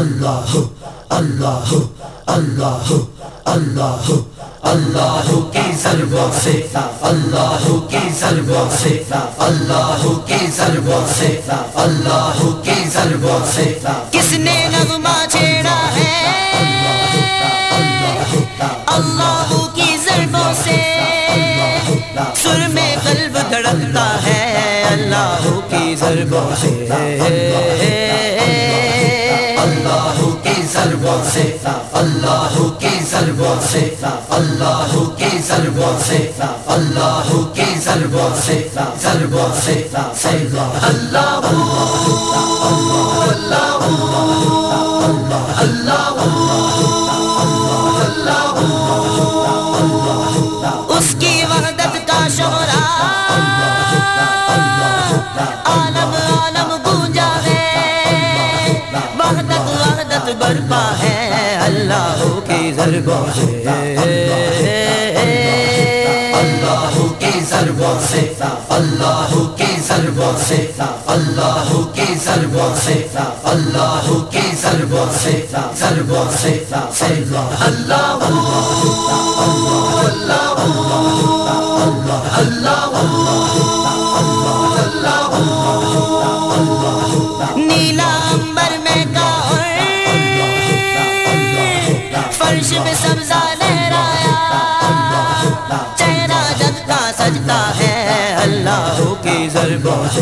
اللہ اللہ اللہ اللہ اللہ کی ضربوں سے، اللہ کی ضربوں سے، اللہ کی ضربوں سے، اللہ کی ضربوں سے، کس نے نغمہ چھیڑا ہے؟ اللہ کی ضربوں سے۔ سر میں قلب دھڑکتا ہے، اللہ کی ضربوں سے۔ ضربوں سے اللہ کی ضربوں سے اللہ کی ضربوں سے اللہ کی ضربوں سے ضربوں سے اللہ اللہ ہے اللہ کی ضربوں سے اللہ کی ضربوں سے اللہ کی ضربوں سے اللہ کی ضربوں سے اللہ کی ضربوں سے ضربوں سے اللہ اللہ اللہ ضربوں سے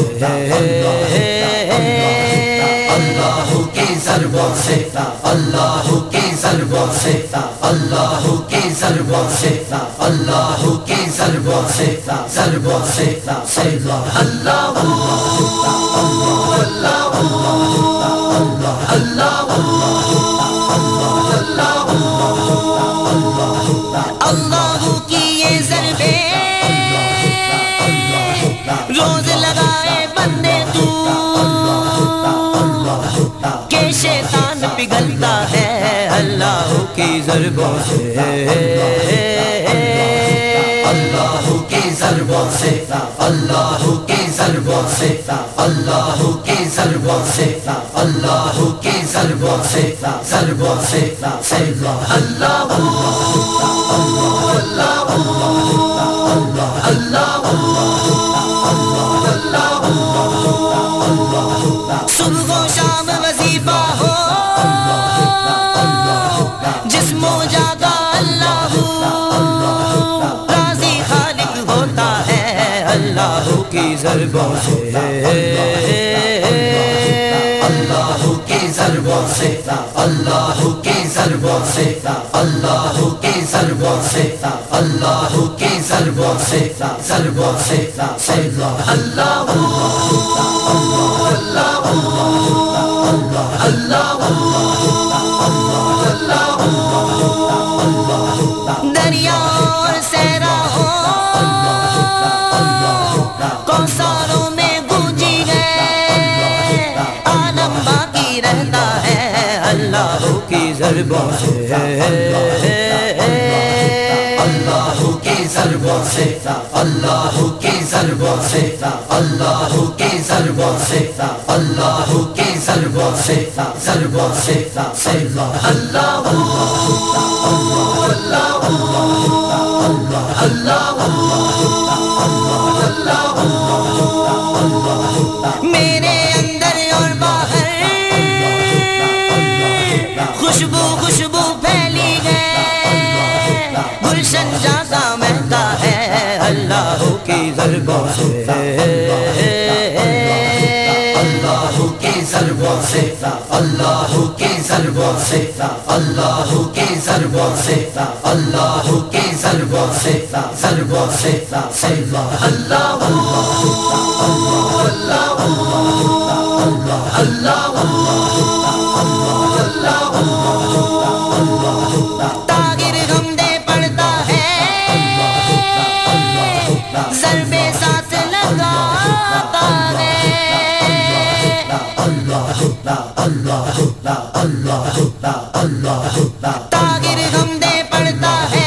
اللہ کی ضربوں سے اللہ کی ضربوں سے اللہ کی ضربوں سے اللہ کی ضربوں سے ضربوں سے اللہ اللہ کی ضربوں سے۔ اللہ کی ضربوں سے۔ اللہ کی ضربوں سے۔ اللہ کی ضربوں سے۔ اللہ کی ضربوں سے۔ ضربوں سے۔ اللہ اللہ ضربوں سے اللہ کی ضربوں سے اللہ کی ضربوں سے اللہ کی ضربوں سے اللہ کی ضربوں سے ضربوں سے اللہ دریا ضربوں سے اللہ کی ضربوں سے اللہ کی ضربوں سے اللہ کی ضربوں سے اللہ کی ضربوں سے ضربوں سے اللہ میرے گلشن جاتا مہتا ہے۔ اللہ کی ضربوں سے۔ اللہ کی ضربوں سے۔ اللہ کی ضربوں سے۔ اللہ کی ضربوں سے۔ اللہ کی ضربوں سے۔ ضربوں سے۔ اللہ تاغر تاغر غم دے پڑتا ہے۔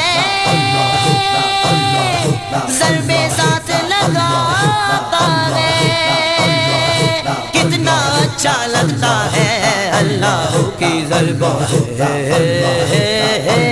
ضربے ساتھ لگاتا ہے۔ کتنا اچھا لگتا ہے۔ اللہ کی ضربوں سے اللہ کی